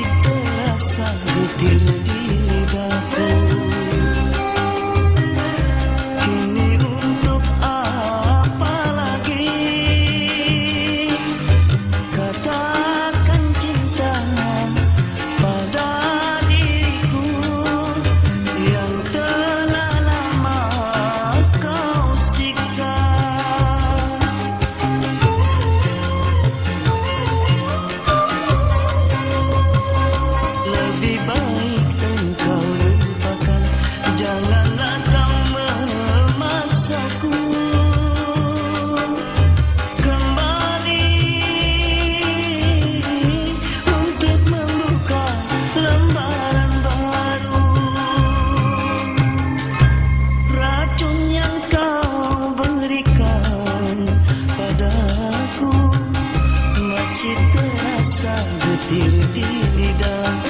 si te las. Masih terasa getir di lidah